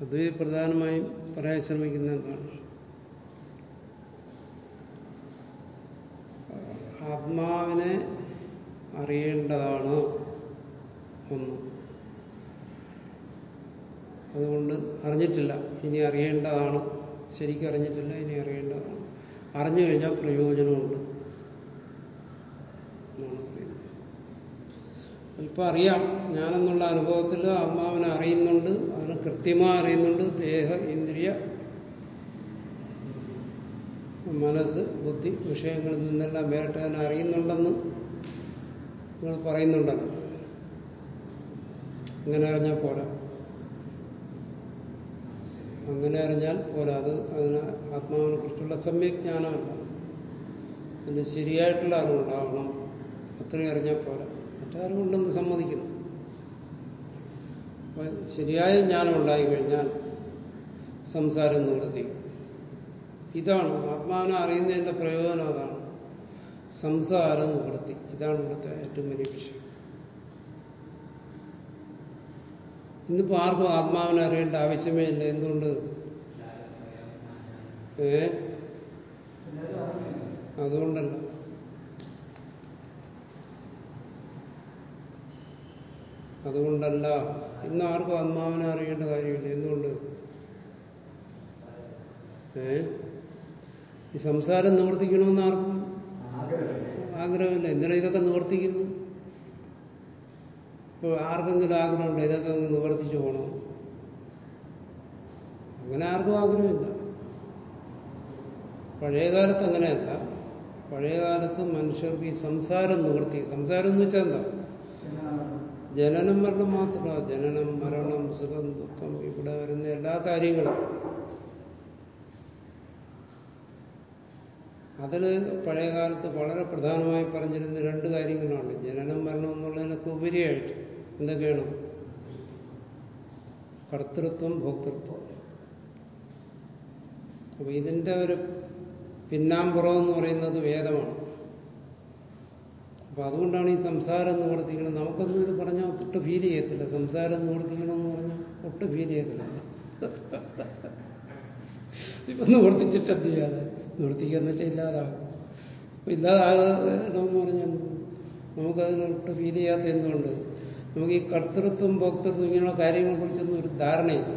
അത് പ്രധാനമായും പറയാൻ ശ്രമിക്കുന്ന എന്താണ്? ആത്മാവിനെ അറിയേണ്ടതാണ് ഒന്ന്. അതുകൊണ്ട് അറിഞ്ഞിട്ടില്ല ഇനി അറിയേണ്ടതാണ്. ശരിക്കും അറിഞ്ഞിട്ടില്ല ഇനി അറിയേണ്ടതാണ്. അറിഞ്ഞു കഴിഞ്ഞാൽ പ്രയോജനമുണ്ട്. ഇപ്പൊ അറിയാം. ഞാനെന്നുള്ള അനുഭവത്തിൽ ആത്മാവിനെ അറിയുന്നുണ്ട്. കൃത്യമായി അറിയുന്നുണ്ട്. ദേഹ ഇന്ദ്രിയ മനസ്സ് ബുദ്ധി വിഷയങ്ങളിൽ നിന്നെല്ലാം വേറിട്ട് തന്നെ അറിയുന്നുണ്ടെന്ന് നിങ്ങൾ പറയുന്നുണ്ടല്ലോ. അങ്ങനെ അറിഞ്ഞാൽ പോരാ. അങ്ങനെ അറിഞ്ഞാൽ പോരാ. അത് അതിന് ആത്മാവിനെ കുറിച്ചുള്ള സമ്യജ്ഞാനമല്ല അതിന് ശരിയായിട്ടുള്ള അറിവുണ്ടാവണം. അത്രയും അറിഞ്ഞാൽ പോരാ. മറ്റാരുമുണ്ടെന്ന് സമ്മതിക്കുന്നു. അപ്പൊ ശരിയായ ജ്ഞാനം ഉണ്ടായിക്കഴിഞ്ഞാൽ സംസാരം നിവൃത്തി. ഇതാണ് ആത്മാവിനെ അറിയുന്നതിന്റെ പ്രയോജനം അതാണ്. സംസാരം നിവൃത്തി. ഇതാണ് ഇവിടുത്തെ ഏറ്റവും വലിയ വിഷയം. ഇന്നിപ്പോ ആർക്കും ആത്മാവിനെ അറിയേണ്ട ആവശ്യമേ ഇല്ല. എന്തുകൊണ്ട്? ഏ? അതുകൊണ്ടല്ല. അതുകൊണ്ടല്ല ഇന്ന് ആർക്കും ആത്മാവിനെ അറിയേണ്ട കാര്യമില്ല. എന്തുകൊണ്ട്? ഏ? ഈ സംസാരം നിവർത്തിക്കണമെന്ന് ആർക്കും ആഗ്രഹമില്ല. എന്തിനാ ഇതൊക്കെ നിവർത്തിക്കുന്നു ഇപ്പോൾ ആർക്കെങ്കിലും ആഗ്രഹമുണ്ട്? ഇതൊക്കെ അങ്ങ് നിവർത്തിച്ചു പോകണം അങ്ങനെ ആർക്കും ആഗ്രഹമില്ല. പഴയകാലത്ത് അങ്ങനെയല്ല. പഴയകാലത്ത് മനുഷ്യർക്ക് ഈ സംസാരം നിവർത്തി സംസാരം എന്ന് വെച്ചാൽ എന്താ? ജനനം മരണം മാത്രമല്ല ജനനം മരണം സുഖം ദുഃഖം ഇവിടെ വരുന്ന എല്ലാ കാര്യങ്ങളും. അതിൽ പഴയകാലത്ത് വളരെ പ്രധാനമായി പറഞ്ഞിരുന്ന രണ്ട് കാര്യങ്ങളാണ്. ജനനം മരണം എന്നുള്ളതിനൊക്കെ ഉപരിയായിട്ട് എന്തൊക്കെയാണ്? കർത്തൃത്വം ഭോക്തൃത്വം. അപ്പൊ ഇതിന്റെ ഒരു പിന്നാമ്പുറം എന്ന് പറയുന്നത് വേദമാണ്. അപ്പൊ അതുകൊണ്ടാണ് ഈ സംസാരം നിവർത്തിക്കണം നമുക്കൊന്നും ഇത് പറഞ്ഞാൽ ഒട്ട് ഫീൽ ചെയ്യത്തില്ല. സംസാരം എന്ന് പറഞ്ഞാൽ ഒട്ട് ഫീൽ ചെയ്യത്തില്ല. ഇപ്പൊ നിവർത്തിച്ചിട്ട് എന്ത് ചെയ്യാതെ നിവർത്തിക്കുന്നിട്ട് ഇല്ലാതാകും അപ്പൊ ഇല്ലാതാകണമെന്ന് പറഞ്ഞാൽ നമുക്കതിന് ഒട്ട് ഫീൽ ചെയ്യാത്ത എന്തുകൊണ്ട് നമുക്ക് ഈ കർത്തൃത്വം ഭോക്തൃത്വം ഇങ്ങനെയുള്ള കാര്യങ്ങളെ കുറിച്ചൊന്നും ഒരു ധാരണയില്ല.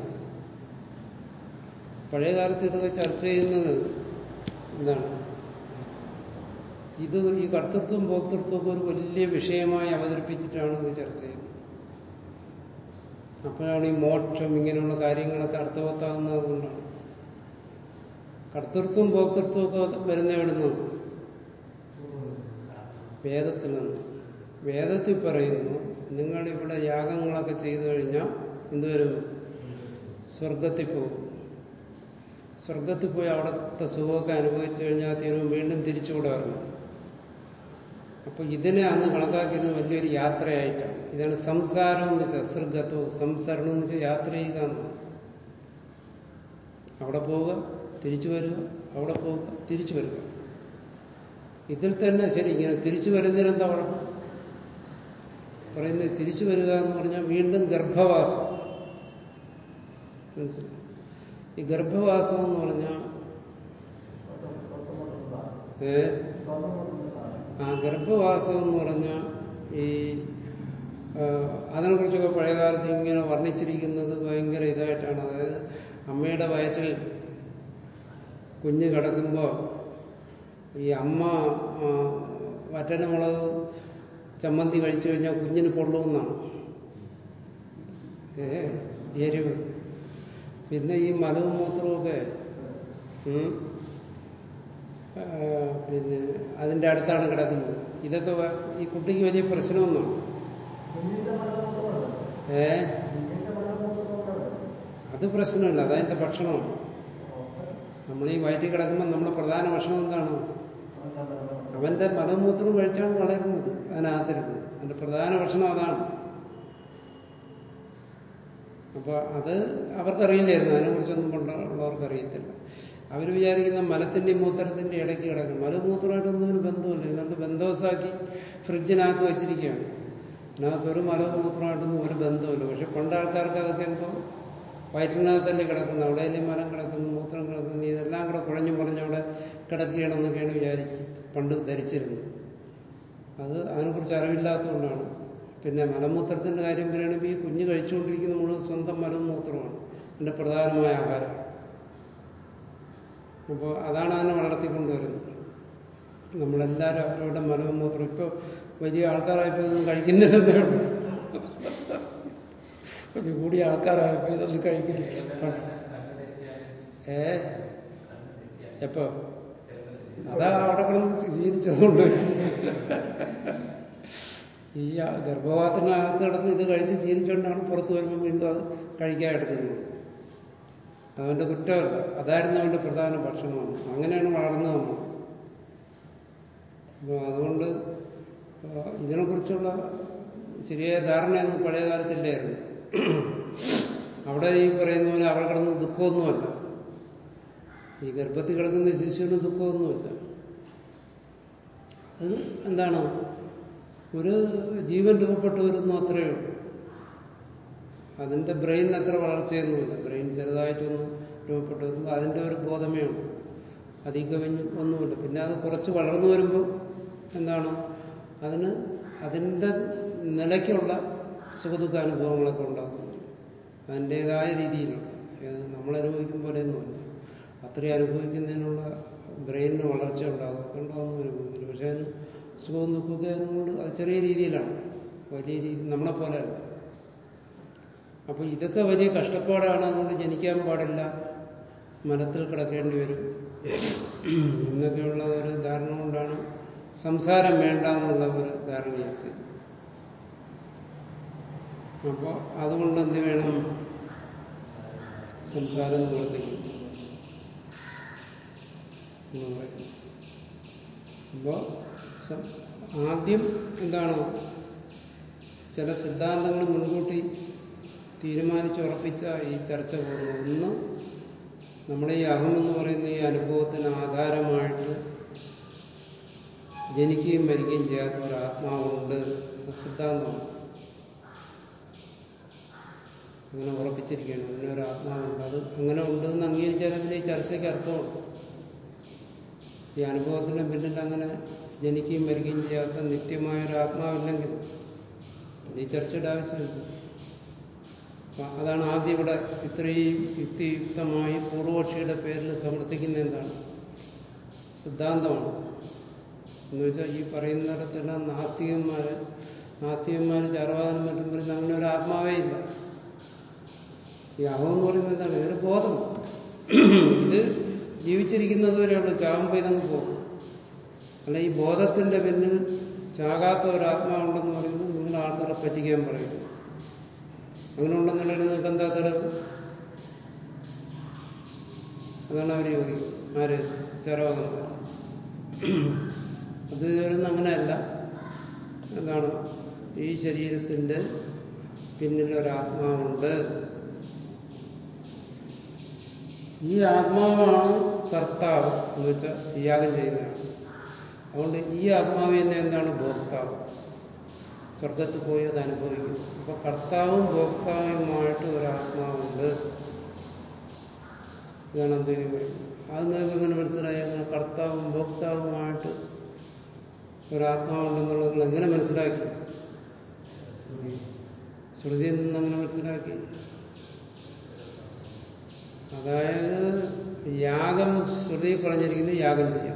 പഴയ കാലത്ത് ഇതൊക്കെ ചർച്ച ചെയ്യുന്നത് എന്താണ്? ഇത് ഈ കർത്തൃത്വം ഭോക്തൃത്വമൊക്കെ ഒരു വലിയ വിഷയമായി അവതരിപ്പിച്ചിട്ടാണ് ഇത് ചർച്ച ചെയ്യുന്നത്. അപ്പോഴാണ് ഈ മോക്ഷം ഇങ്ങനെയുള്ള കാര്യങ്ങളൊക്കെ അർത്ഥവത്താകുന്നത് അതുകൊണ്ടാണ് കർത്തൃത്വം ഭോക്തൃത്വം ഒക്കെ വരുന്ന വേദത്തിൽ നിന്ന് വേദത്തിൽ പറയുന്നു നിങ്ങളിവിടെ യാഗങ്ങളൊക്കെ ചെയ്തു കഴിഞ്ഞാൽ എന്തുവരും? സ്വർഗത്തിൽ പോകും. സ്വർഗത്തിൽ പോയി അവിടുത്തെ സുഖമൊക്കെ അനുഭവിച്ചു കഴിഞ്ഞാൽ തീരുമ്പോൾ വീണ്ടും തിരിച്ചുകൂടെ വരണം അപ്പൊ ഇതിനെ അന്ന് കണക്കാക്കിയത് വലിയൊരു യാത്രയായിട്ടാണ്. ഇതാണ് സംസാരം എന്ന് വെച്ചാൽ അസൃഗത്വം സംസരണം എന്ന് വെച്ചാൽ യാത്ര ചെയ്യുക എന്നാണ്. അവിടെ പോവുക തിരിച്ചു വരിക അവിടെ പോവുക തിരിച്ചു വരിക. ഇതിൽ തന്നെ ശരി ഇങ്ങനെ തിരിച്ചു വരുന്നതിനെന്താ കുഴപ്പം പറയുന്നത് തിരിച്ചു വരിക എന്ന് പറഞ്ഞാൽ വീണ്ടും ഗർഭവാസം. മനസ്സിലായി? ഈ ഗർഭവാസം എന്ന് പറഞ്ഞാൽ ഏ? ആ ഗർഭവാസം എന്ന് പറഞ്ഞാൽ ഈ അതിനെക്കുറിച്ചൊക്കെ പഴയകാലത്ത് ഇങ്ങനെ വർണിച്ചിരിക്കുന്നത് ഭയങ്കര ഇതായിട്ടാണ്. അതായത് അമ്മയുടെ വയറ്റിൽ കുഞ്ഞ് കിടക്കുമ്പോൾ ഈ അമ്മ വറ്റനമുളക് ചമ്മന്തി കഴിച്ചു കഴിഞ്ഞാൽ കുഞ്ഞിന് പൊള്ളുമെന്നാണ്. ഏ എരിവ്. പിന്നെ ഈ മലവും മൂത്രമൊക്കെ പിന്നെ അതിന്റെ അടുത്താണ് കിടക്കുന്നത്. ഇതൊക്കെ ഈ കുട്ടിക്ക് വലിയ പ്രശ്നമൊന്നാണ് ഏ? അത് പ്രശ്നമല്ല അതതിന്റെ ഭക്ഷണമാണ് നമ്മൾ ഈ വയറ്റിൽ കിടക്കുമ്പോൾ നമ്മുടെ പ്രധാന ഭക്ഷണം എന്താണ്? അവന്റെ മലമൂത്രം കഴിച്ചാണ് വളരുന്നത് അതിനകത്തിരുന്നത്. അതിന്റെ പ്രധാന ഭക്ഷണം അതാണ്. അപ്പൊ അത് അവർക്കറിയില്ലായിരുന്നു അതിനെക്കുറിച്ചൊന്നും പണ്ടുള്ളവർക്ക് അറിയത്തില്ല അവർ വിചാരിക്കുന്ന മലത്തിന്റെയും മൂത്രത്തിന്റെ ഇടയ്ക്ക് കിടക്കും മലമൂത്രമായിട്ടൊന്നും ഒരു ബന്ധമില്ല ഇതുകൊണ്ട് ബന്ധോസാക്കി ഫ്രിഡ്ജിനകത്ത് വെച്ചിരിക്കുകയാണ്. അതിനകത്ത് ഒരു മലമൂത്രമായിട്ടൊന്നും ഒരു ബന്ധമില്ല പക്ഷെ പണ്ട് ആൾക്കാർക്ക് അതൊക്കെ എന്തോ വയറ്റിനകത്തല്ലേ കിടക്കുന്നു അവിടെയല്ലേ മരം കിടക്കുന്നു മൂത്രം കിടക്കുന്നു. ഇതെല്ലാം കൂടെ കുഴഞ്ഞു പറഞ്ഞ് അവിടെ കിടക്കുകയാണെന്നൊക്കെയാണ് വിചാരിച്ച് പണ്ട് ധരിച്ചിരുന്നത്. അത് അതിനെക്കുറിച്ച് അറിവില്ലാത്തതുകൊണ്ടാണ്. പിന്നെ മലമൂത്രത്തിന്റെ കാര്യം പറയുകയാണെങ്കിൽ ഈ കുഞ്ഞ് കഴിച്ചുകൊണ്ടിരിക്കുന്ന മുഴുവൻ സ്വന്തം മലമൂത്രമാണ് എന്റെ പ്രധാനമായ ആഹാരം. അപ്പോൾ അതാണ് അതിനെ വളർത്തിക്കൊണ്ടുവരുന്നത്. നമ്മളെല്ലാവരും അവരവരുടെ മലവും മൂത്രം ഇപ്പോൾ വലിയ ആൾക്കാരായപ്പോൾ ഇതൊന്നും കഴിക്കുന്നില്ലെന്നേ ഉള്ളൂ. വലിയ കൂടിയ ആൾക്കാരായപ്പോൾ ഇതൊന്നും കഴിക്കുന്നില്ല. ഏ? എപ്പോ? അതാ അവിടെ കിടന്ന് ശീലിച്ചതുകൊണ്ട്. ഈ ഗർഭപാത്രത്തിനകത്ത് കിടന്ന് ഇത് കഴിച്ച് ശീലിച്ചുകൊണ്ടാണ് പുറത്തു വരുമ്പോൾ വീണ്ടും അത് കഴിക്കാൻ എടുക്കുന്നത്. അവന്റെ കുറ്റമല്ല. അതായിരുന്നു അവന്റെ പ്രധാന ഭക്ഷണമാണ് അങ്ങനെയാണ് വളർന്നത് നമ്മൾ അപ്പൊ അതുകൊണ്ട് ഇതിനെക്കുറിച്ചുള്ള ശരിയായ ധാരണയൊന്നും പഴയ കാലത്തില്ലായിരുന്നു. അവിടെ ഈ പറയുന്ന പോലെ അവിടെ കിടന്ന് ദുഃഖമൊന്നുമല്ല. ഈ ഗർഭത്തിൽ കിടക്കുന്ന ശിശുവിന് ദുഃഖമൊന്നുമില്ല. അത് എന്താണ്? ഒരു ജീവൻ രൂപപ്പെട്ടു വരുന്നു അതിന്റെ ബ്രെയിൻ അത്ര വളർച്ചയൊന്നുമില്ല. ബ്രെയിൻ ചെറുതായിട്ടൊന്ന് രൂപപ്പെട്ടു വരുമ്പോൾ അതിന്റെ ഒരു ബോധമേ ഉള്ളൂ. അധികം ഒന്നുമില്ല. പിന്നെ അത് കുറച്ച് വളർന്നു വരുമ്പോൾ എന്താണ്? അതിന് അതിന്റെ നിലയ്ക്കുള്ള സുഖദുഃഖ അനുഭവങ്ങളൊക്കെ ഉണ്ടാക്കുന്നു അതിന്റെതായ രീതിയിലുള്ള നമ്മൾ അനുഭവിക്കും പോലെയൊന്നുമില്ല. അത്രയും അനുഭവിക്കുന്നതിനുള്ള ബ്രെയിനിന് വളർച്ച ഉണ്ടാകും. ഉണ്ടാകുന്ന ഒരു പക്ഷേ അതിന് സുഖവും ദുഃഖമൊക്കെ അതിനോട് അത് ചെറിയ രീതിയിലാണ്. വലിയ രീതി നമ്മളെ പോലെയല്ല അപ്പൊ ഇതൊക്കെ വലിയ കഷ്ടപ്പാടാണ്. അതുകൊണ്ട് ജനിക്കാൻ പാടില്ല. മരത്തിൽ കിടക്കേണ്ടി വരും. എന്നൊക്കെയുള്ള ഒരു ധാരണ കൊണ്ടാണ് സംസാരം വേണ്ട എന്നുള്ള ഒരു ധാരണയെത്തി അപ്പോൾ അതുകൊണ്ട് എന്ത് വേണം? സംസാരം നിവർത്തിക്കും അപ്പോൾ ആദ്യം എന്താണ്? ചില സിദ്ധാന്തങ്ങൾ മുൻകൂട്ടി തീരുമാനിച്ചുറപ്പിച്ച ഈ ചർച്ച പോകുന്നു ഒന്ന് നമ്മുടെ ഈ അഹം എന്ന് പറയുന്ന ഈ അനുഭവത്തിന് ആധാരമായിട്ട് ജനിക്കുകയും മരിക്കുകയും ചെയ്യാത്ത ഒരു ആത്മാവുണ്ട് സിദ്ധാന്തമാണ്. അങ്ങനെ ഉറപ്പിച്ചിരിക്കുകയാണ്. അങ്ങനെ ഒരു ആത്മാവുണ്ട്. അത് അങ്ങനെ ഉണ്ടെന്ന് അംഗീകരിച്ചാൽ പിന്നെ ഈ ചർച്ചയ്ക്ക് അർത്ഥമുണ്ട് ഈ അനുഭവത്തിന്റെ പിന്നിൽ അങ്ങനെ ജനിക്കുകയും മരിക്കുകയും ചെയ്യാത്ത നിത്യമായ ഒരു ആത്മാവില്ലെങ്കിൽ ഈ ചർച്ചയുടെ ആവശ്യമില്ല. അതാണ് ആദ്യം ഇവിടെ ഇത്രയും യുക്തിയുക്തമായി പൂർവപക്ഷിയുടെ പേരിൽ സമർത്ഥിക്കുന്ന എന്താണ് സിദ്ധാന്തമാണ്. എന്ന് വെച്ചാൽ ഈ തരത്തിലുള്ള നാസ്തികന്മാർ നാസ്തികന്മാർ ചർവാദനം മറ്റും പറയുന്ന അങ്ങനെ ഒരു ആത്മാവേ ഇല്ല. ഈ അഹം എന്ന് പറയുന്നത് എന്താണ്? ഇതൊരു ബോധം. ഇത് ജീവിച്ചിരിക്കുന്നത് വരെയുള്ളൂ ചാകുമ്പോൾ ഇതങ്ങ് പോകും. അല്ല ഈ ബോധത്തിന്റെ പിന്നിൽ ചാകാത്ത ഒരു ആത്മാവുണ്ടെന്ന് പറയുന്നത് നിങ്ങൾ ആൾക്കാരെ പറ്റിക്കാൻ പറയുന്നു അങ്ങനെ നിലയിൽ നിങ്ങൾക്ക് എന്താ തെളിവ് അതാണ് അവർ യോഗി ആര്? ചരവകന്മാർ അത് വരുന്ന അങ്ങനെയല്ല. എന്താണ്? ഈ ശരീരത്തിന്റെ പിന്നിൽ ഒരാത്മാവുണ്ട് ഈ ആത്മാവാണ് കർത്താവ് എന്ന് വെച്ചാൽ യാഗം ചെയ്യുന്നതാണ് അതുകൊണ്ട് ഈ ആത്മാവ് തന്നെ എന്താണ് ഭോക്താവ്? സ്വർഗത്തിൽ പോയി അത് അനുഭവിക്കും അപ്പൊ കർത്താവും ഭോക്താവുമായിട്ട് ഒരു ആത്മാവുണ്ട് ഇതാണ് അദ്വൈതം അത് നിങ്ങൾക്ക് എങ്ങനെ മനസ്സിലായി? അങ്ങനെ കർത്താവും ഭോക്താവുമായിട്ട് ഒരാത്മാവുണ്ടെന്നുള്ളത് നിങ്ങൾ എങ്ങനെ മനസ്സിലാക്കി? ശ്രുതിയിൽ നിന്ന് അങ്ങനെ മനസ്സിലാക്കി. അതായത് യാഗം ശ്രുതി പറഞ്ഞിരിക്കുന്നത് യാഗം ചെയ്യാം.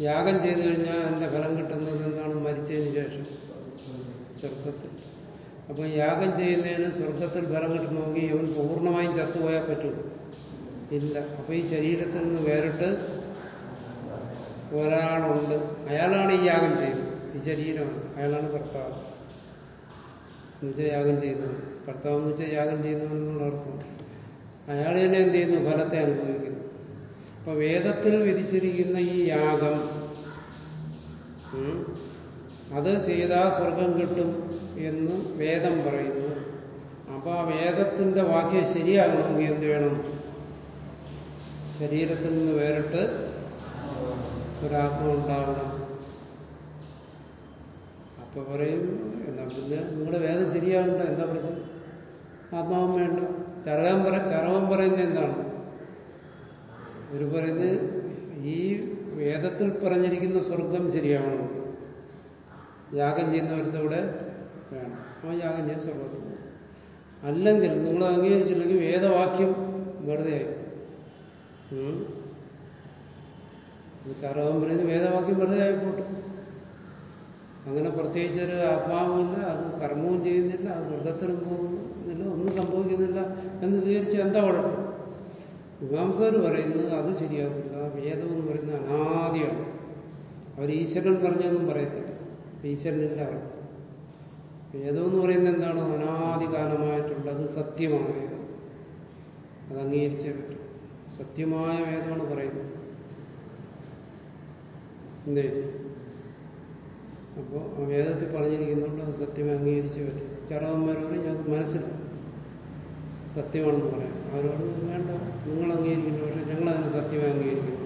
യാഗം ചെയ്തു കഴിഞ്ഞാൽ അതിന്റെ ഫലം കിട്ടുന്നത് എന്താണ്? മരിച്ചതിന് ശേഷം. സ്വർഗത്തിൽ. അപ്പൊ യാഗം ചെയ്യുന്നതിന് സ്വർഗത്തിൽ ഫലം കിട്ടണമെങ്കിൽ ഇവൻ പൂർണമായും ചത്തുപോയാൽ പറ്റുള്ളൂ ഇല്ല. അപ്പൊ ഈ ശരീരത്തിൽ നിന്ന് വേറിട്ട് ഒരാളുണ്ട്. അയാളാണ് ഈ യാഗം ചെയ്യുന്നത്. ഈ ശരീരമാണ്. അയാളാണ് കർത്താവ്. എന്നുവെച്ചാൽ യാഗം ചെയ്യുന്നത് കർത്താവ് എന്ന് വെച്ചാൽ യാഗം അർത്ഥം അയാൾ തന്നെ എന്ത് ചെയ്യുന്നു? ഫലത്തെ അനുഭവിക്കുന്നു. അപ്പൊ വേദത്തിൽ വിധിച്ചിരിക്കുന്ന ഈ യാഗം അത് ചെയ്താൽ സ്വർഗം കിട്ടും എന്ന് വേദം പറയുന്നു. അപ്പൊ ആ വേദത്തിന്റെ വാക്യം ശരിയാകണമെങ്കിൽ എന്ത് വേണം? ശരീരത്തിൽ നിന്ന് വേറിട്ട് ഒരാത്മാവുണ്ടാവണം അപ്പൊ പറയും എന്നാ പിന്നെ നിങ്ങളുടെ വേദം ശരിയാകണ്ട എന്താ പ്രശ്നം? ആത്മാവും വേണ്ട. ചരകം പറ ചരകം പറയുന്നത് എന്താണ്? ഒരു പറയുന്നത് ഈ വേദത്തിൽ പറഞ്ഞിരിക്കുന്ന സ്വർഗം ശരിയാവണം. യാഗം ചെയ്യുന്നവരുടെ വേണം. ആ യാഗം ചെയ്ത് സ്വർഗത്തിൽ അല്ലെങ്കിൽ നിങ്ങൾ അംഗീകരിച്ചില്ലെങ്കിൽ വേദവാക്യം വെറുതെ. ഈ പറയുന്നത് വേദവാക്യം വെറുതെ ആയിപ്പോട്ടെ അങ്ങനെ പ്രത്യേകിച്ച് ഒരു ആത്മാവുമില്ല അത് കർമ്മവും ചെയ്യുന്നില്ല അത് സ്വർഗത്തിലും പോകുന്നില്ല ഒന്നും സംഭവിക്കുന്നില്ല എന്ന് സ്വീകരിച്ച് എന്താ കുഴപ്പം? മീമാംസകർ പറയുന്നത് അത് ശരിയാകില്ല വേദം എന്ന് പറയുന്നത് അനാദിയാണ്. അവർ ഈശ്വരൻ പറഞ്ഞൊന്നും പറയത്തില്ല. ഈശ്വരനില്ല അവർ വേദം എന്ന് പറയുന്നത് എന്താണ്? അനാദികാലമായിട്ടുള്ളത് സത്യമാണ് വേദം. അത് അംഗീകരിച്ചേ പറ്റും. സത്യമായ വേദമാണ് പറയുന്നത്. എന്തേ? അപ്പോൾ വേദത്തിൽ പറഞ്ഞിരിക്കുന്നുണ്ട് അത് സത്യം അംഗീകരിച്ചേ പറ്റും. ചറവന്മാരോട് ഞങ്ങൾക്ക് മനസ്സിലാവും. സത്യമാണെന്ന് പറയാം. അവരോട് വേണ്ട നിങ്ങൾ അംഗീകരിക്കുന്നു പക്ഷെ ഞങ്ങൾ അതിന് സത്യമായി അംഗീകരിക്കുന്നു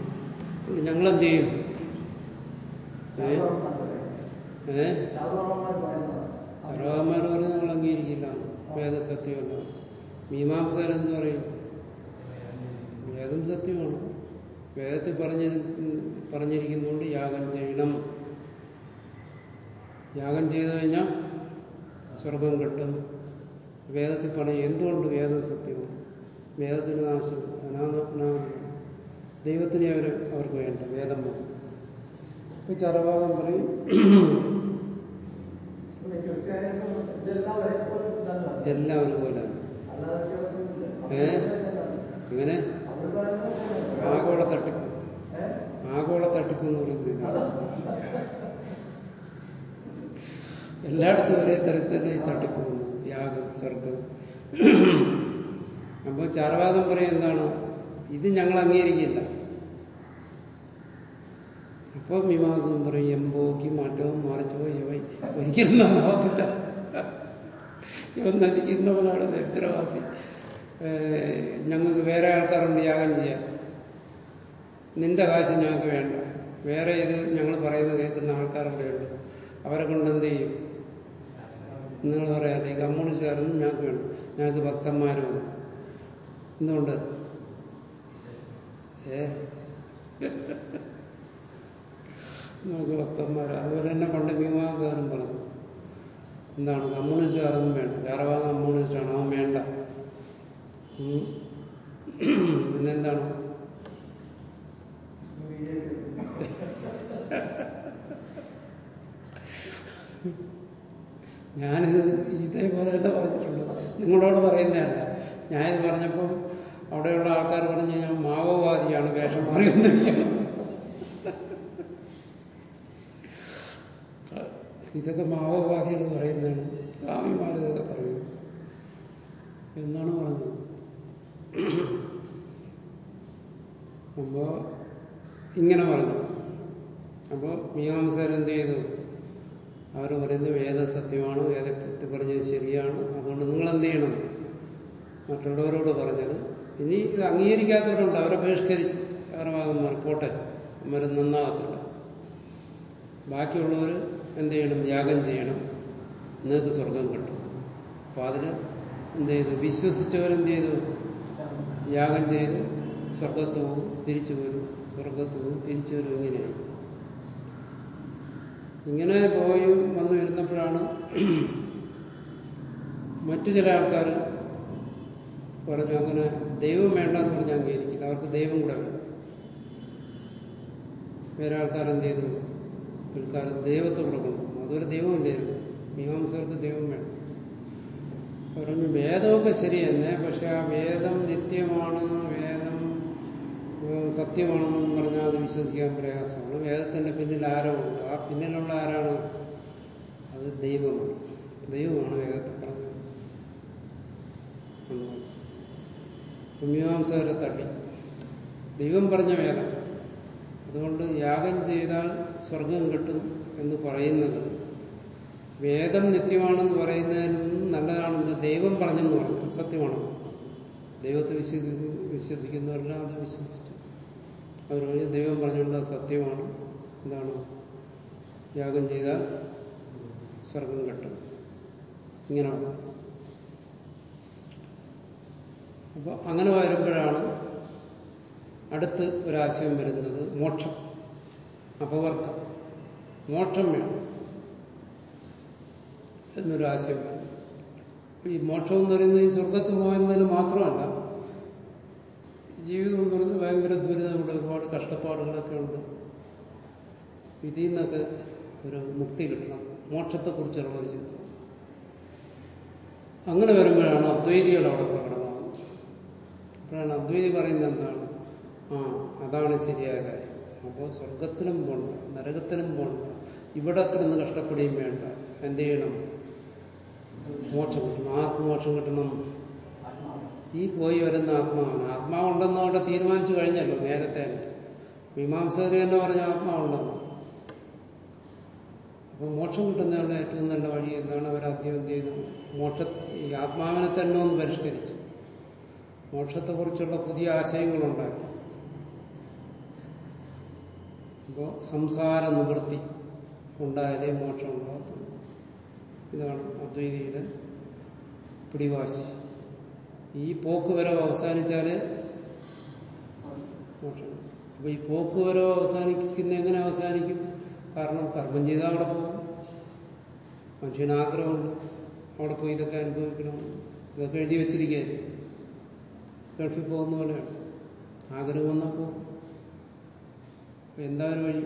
ഞങ്ങൾ എന്ത് ചെയ്യും ഏ? ചറവന്മാർ പറഞ്ഞ് ഞങ്ങൾ അംഗീകരിക്കില്ല വേദം സത്യമല്ല. മീമാംസാരം എന്ന് പറയും? വേദം സത്യമാണ്. വേദത്തിൽ പറഞ്ഞി പറഞ്ഞിരിക്കുന്നതുകൊണ്ട് യാഗം ചെയ്യണം. യാഗം ചെയ്തു കഴിഞ്ഞാൽ സ്വർഗം കിട്ടും വേദത്തിൽ പറയും എന്തുകൊണ്ട് വേദം സത്യമാണ് വേദത്തിന് നാശം അനാഥ ദൈവത്തിനെ അവർ അവർക്ക് വേണ്ട വേദം മതി ഇപ്പൊ ചറവാകം പറയും എല്ലാം ഒരുപോലെ ഏ? അങ്ങനെ ആഗോള തട്ടിപ്പ്. ആഗോള തട്ടിപ്പ് എന്ന് പറയുന്നത്. എല്ലായിടത്തും ഒരേ തരത്തിൽ ഈ തട്ടിപ്പ് യാഗം സർഗം അപ്പോൾ ചാർവാകം പറയും എന്താണ്? ഇത് ഞങ്ങൾ അംഗീകരിക്കില്ല. അപ്പോൾ മീമാസം പറയും എംബോക്കി മാറ്റവും മറിച്ചോ യവൈ ഒരിക്കലും നന്നാവത്തില്ല ഇവൻ നശിക്കുന്നവനാണ് ദരിദ്രവാസി. ഞങ്ങൾക്ക് വേറെ ആൾക്കാരുണ്ട് യാഗം ചെയ്യാൻ. നിന്റെ കാശ് ഞങ്ങൾക്ക് വേണ്ട. വേറെ ഇത് ഞങ്ങൾ പറയുന്നത് കേൾക്കുന്ന ആൾക്കാരുടെയുണ്ട് അവരെ കൊണ്ട് എന്ത് ചെയ്യും? നിങ്ങൾ പറയാറില്ല ഈ കമ്മ്യൂണിസ്റ്റുകാരൊന്നും ഞങ്ങൾക്ക് വേണം ഞങ്ങൾക്ക് ഭക്തന്മാരും മതി. എന്തുകൊണ്ട്? ഏ? നമുക്ക് ഭക്തന്മാർ അതുപോലെ തന്നെ പണ്ട് മീമാസാരം പറഞ്ഞു. എന്താണ്? കമ്മ്യൂണിസ്റ്റുകാരൊന്നും വേണ്ട. ചാറവാ കമ്മ്യൂണിസ്റ്റാണ്. അവൻ വേണ്ട. പിന്നെന്താണ്? ഞാനിത് ഇതേപോലെയല്ല പറഞ്ഞിട്ടുള്ളൂ. നിങ്ങളോട് പറയുന്നതല്ല. ഞാനിത് പറഞ്ഞപ്പം അവിടെയുള്ള ആൾക്കാർ പറഞ്ഞ് ഞാൻ മാവോവാദിയാണ് വേഷം മാറി വന്നിരിക്കുന്നത് ഇതൊക്കെ മാവോവാദികൾ പറയുന്നതാണ്. സ്വാമിമാർ ഇതൊക്കെ പറയും. എന്നാണ് പറഞ്ഞത്. അപ്പോ ഇങ്ങനെ പറഞ്ഞു. അപ്പോ മീമാംസകർ എന്ത് ചെയ്തു? അവർ പറയുന്നത് വേദസത്യമാണ് വേദത്തിൽ പറഞ്ഞത് ശരിയാണ്. അതുകൊണ്ട് നിങ്ങൾ എന്ത് ചെയ്യണം? മറ്റുള്ളവരോട് പറഞ്ഞത്. ഇനി ഇത് അംഗീകരിക്കാത്തവരുണ്ട് അവരെ ബഹിഷ്കരിച്ച് ആറുഭാഗന്മാർ പോട്ടെ അവർ നന്നാകത്തില്ല ബാക്കിയുള്ളവർ എന്ത് ചെയ്യണം? യാഗം ചെയ്യണം. നിങ്ങൾക്ക് സ്വർഗം കിട്ടും. അപ്പൊ അതിന് എന്ത് ചെയ്തു? വിശ്വസിച്ചവരെന്ത് ചെയ്തു? യാഗം ചെയ്തു. സ്വർഗത്ത് പോകും തിരിച്ചു വരും. സ്വർഗത്ത് പോകും തിരിച്ചു വരും. ഇങ്ങനെയാണ്. ഇങ്ങനെ പോയി വന്നു വരുന്നപ്പോഴാണ് മറ്റു ചില ആൾക്കാർ പറഞ്ഞു അങ്ങനെ ദൈവം വേണ്ട എന്ന് പറഞ്ഞ് അംഗീകരിക്കില്ല അവർക്ക് ദൈവം കൂടെ വേണം. വേറെ ആൾക്കാർ എന്ത് ചെയ്തു? പിൽക്കാലം ദൈവത്തെ കൂടെ കൊണ്ടുവന്നു. അതൊരു ദൈവമില്ലായിരുന്നു. മീമാംസകർക്ക് ദൈവം വേണം. പറഞ്ഞു വേദമൊക്കെ ശരി തന്നെ പക്ഷെ ആ വേദം നിത്യമാണ്. സത്യമാണെന്നും പറഞ്ഞാൽ അത് വിശ്വസിക്കാൻ പ്രയാസമാണ് വേദത്തിന്റെ പിന്നിൽ ആരോ ഉണ്ട് ആ പിന്നിലുള്ള ആരാണ്? അത് ദൈവമാണ്. ദൈവമാണ് വേദത്തെ പറഞ്ഞത്. മീമാംസകരെ തട്ടി. ദൈവം പറഞ്ഞ വേദം. അതുകൊണ്ട് യാഗം ചെയ്താൽ സ്വർഗം കിട്ടും എന്ന് പറയുന്നത് വേദം നിത്യമാണെന്ന് പറയുന്നതിൽ നിന്നും നല്ലതാണെന്ന് ദൈവം പറഞ്ഞെന്ന് പറഞ്ഞു. സത്യമാണ്? ദൈവത്തെ വിശ്വസി വിശ്വസിക്കുന്നവരെല്ലാം അത് വിശ്വസിച്ചു അവർ പറഞ്ഞു ദൈവം പറഞ്ഞുകൊണ്ട് സത്യമാണ്. എന്താണ്? യാഗം ചെയ്താൽ സ്വർഗം കിട്ടും ഇങ്ങനെ അപ്പൊ അങ്ങനെ വരുമ്പോഴാണ് അടുത്ത് ഒരാശയം വരുന്നത് മോക്ഷം അപവർക്കം മോക്ഷം വേണം എന്നൊരാശയം വരും. ഈ മോക്ഷം എന്ന് പറയുന്നത് ഈ സ്വർഗത്ത് പോകുന്നതിന് മാത്രമല്ല ജീവിതം എന്ന് പറയുന്നത് ഭയങ്കര ദുരിതമുണ്ട്. ഒരുപാട് കഷ്ടപ്പാടുകളൊക്കെ ഉണ്ട്. ഇതിൽ നിന്നൊക്കെ ഒരു മുക്തി കിട്ടണം. മോക്ഷത്തെക്കുറിച്ചുള്ള ഒരു ചിന്ത. അങ്ങനെ വരുമ്പോഴാണ് അദ്വൈതികൾ അവിടെ പ്രകടമാകുന്നത്. അപ്പോഴാണ് അദ്വൈതി പറയുന്നത് എന്താണ്? ആ അതാണ് ശരിയായ കാര്യം. അപ്പോൾ സ്വർഗത്തിലും പോണ്ട നരകത്തിലും പോണ്ട ഇവിടെ കിടന്ന് കഷ്ടപ്പെടുകയും വേണ്ട. എന്ത് ചെയ്യണം? മോക്ഷം കിട്ടണം. ആർക്ക് മോക്ഷം കിട്ടണം? ഈ പോയി വരുന്ന ആത്മാവാണ്. ആത്മാവുണ്ടെന്ന് അവിടെ തീരുമാനിച്ചു കഴിഞ്ഞല്ലോ നേരത്തെ. മീമാംസകർ തന്നെ പറഞ്ഞ ആത്മാവുണ്ടെന്ന്. അപ്പൊ മോക്ഷം കിട്ടുന്നതിനുള്ള ഏറ്റവും നല്ല വഴി എന്താണ് ആദ്യം എന്ത് ചെയ്തു? മോക്ഷ ഈ ആത്മാവിനെ തന്നെ ഒന്ന് പരിഷ്കരിച്ച്. മോക്ഷത്തെക്കുറിച്ചുള്ള പുതിയ ആശയങ്ങളുണ്ടാക്കി. അപ്പോൾ സംസാര നിവൃത്തി ഉണ്ടായാലേ മോക്ഷം ഉണ്ടാകത്തുള്ളൂ. ഇതാണ് അദ്വൈതിയുടെ പിടിവാശി. ഈ പോക്ക് വരവ് അവസാനിച്ചാൽ മോക്ഷം അപ്പൊ ഈ പോക്ക് വരവ് അവസാനിക്കുന്ന എങ്ങനെ അവസാനിക്കും? കാരണം കർമ്മം ചെയ്താൽ അവിടെ പോകും. മനുഷ്യന് ആഗ്രഹമുണ്ട്. അവിടെ പോയി ഇതൊക്കെ അനുഭവിക്കണം. ഇതൊക്കെ എഴുതി വെച്ചിരിക്കുകയാണ് ഗൾഫിൽ പോകുന്ന പോലെയാണ്. ആഗ്രഹം വന്നാൽ പോകും എന്താ ഒരു വഴി?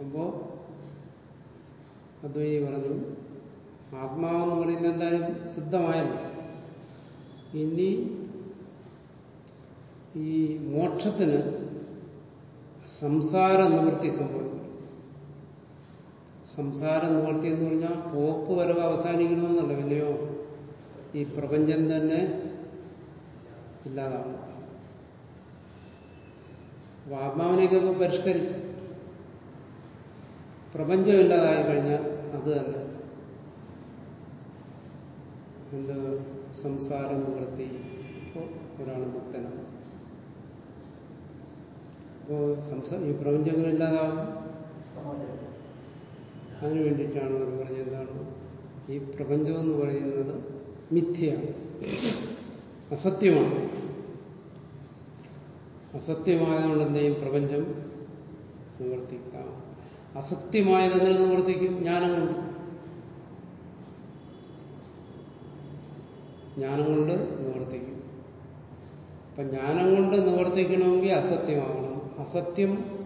അപ്പോ അദ്വൈതി പറഞ്ഞു ആത്മാവെന്ന് പറയുന്നത് എന്തായാലും സിദ്ധമായല്ലോ ഇനി ഈ മോക്ഷത്തിന് സംസാര നിവൃത്തി സംഭവിക്കും സംസാര നിവൃത്തി എന്ന് പറഞ്ഞാൽ പോക്ക് വരവ് അവസാനിക്കണമെന്നല്ല പിന്നെയോ? ഈ പ്രപഞ്ചം തന്നെ ഇല്ലാതാവും. അപ്പൊ ആത്മാവിനെയൊക്കെ ഒന്ന് പരിഷ്കരിച്ച് പ്രപഞ്ചം ഇല്ലാതായി കഴിഞ്ഞാൽ അത് തന്നെ. എന്ത് സംസാര നിവൃത്തി ഒരാൾ മുക്തനാണ് അപ്പോ സംസാ ഈ പ്രപഞ്ചങ്ങൾ ഇല്ലാതാവും. അതിനു വേണ്ടിയിട്ടാണ് അവർ പറഞ്ഞത് എന്താണ്? ഈ പ്രപഞ്ചം എന്ന് പറയുന്നത് മിഥ്യയാണ്. അസത്യമാണ്. അസത്യമായതുകൊണ്ട് എന്തെയും പ്രപഞ്ചം നിവർത്തിക്കാം. അസത്യമായത് നിവർത്തിക്കും? ജ്ഞാനം കൊണ്ട് ജ്ഞാനം കൊണ്ട് നിവർത്തിക്കും. അപ്പൊ ജ്ഞാനം കൊണ്ട് നിവർത്തിക്കണമെങ്കിൽ അസത്യമാകണം. അസത്യം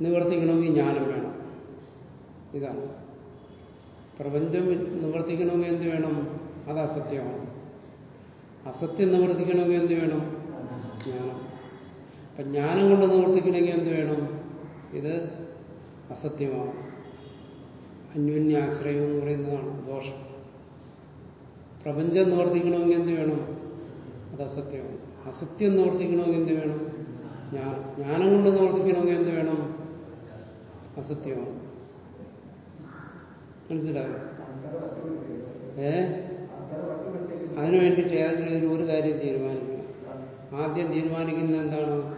നിവർത്തിക്കണമെങ്കിൽ ജ്ഞാനം വേണം. ഇതാണ്. പ്രപഞ്ചം നിവർത്തിക്കണമെങ്കിൽ എന്ത് വേണം? അത് അസത്യമാണ്. അസത്യം നിവർത്തിക്കണമെങ്കിൽ എന്ത് വേണം? ജ്ഞാനം. അപ്പൊ ജ്ഞാനം കൊണ്ട് നിവർത്തിക്കണമെങ്കിൽ എന്ത് വേണം? ഇത് അസത്യമാണ്. അന്യോന്യാശ്രയം എന്ന് പറയുന്നതാണ് ദോഷം. പ്രപഞ്ചം നിവർത്തിക്കണമെങ്കിൽ എന്ത് വേണം? അത് അസത്യമാണ്. അസത്യം നിവർത്തിക്കണമെങ്കിൽ എന്ത് വേണം? ജ്ഞാനം ജ്ഞാനം കൊണ്ട് നിവർത്തിക്കണമെങ്കിൽ എന്ത് വേണം? അസത്യമാണ്. മനസ്സിലായോ? ഏ? അതിനു വേണ്ടിയിട്ട് ഏതെങ്കിലും ഒരു കാര്യം തീരുമാനിക്കണം. ആദ്യം തീരുമാനിക്കുന്നത് എന്താണ്?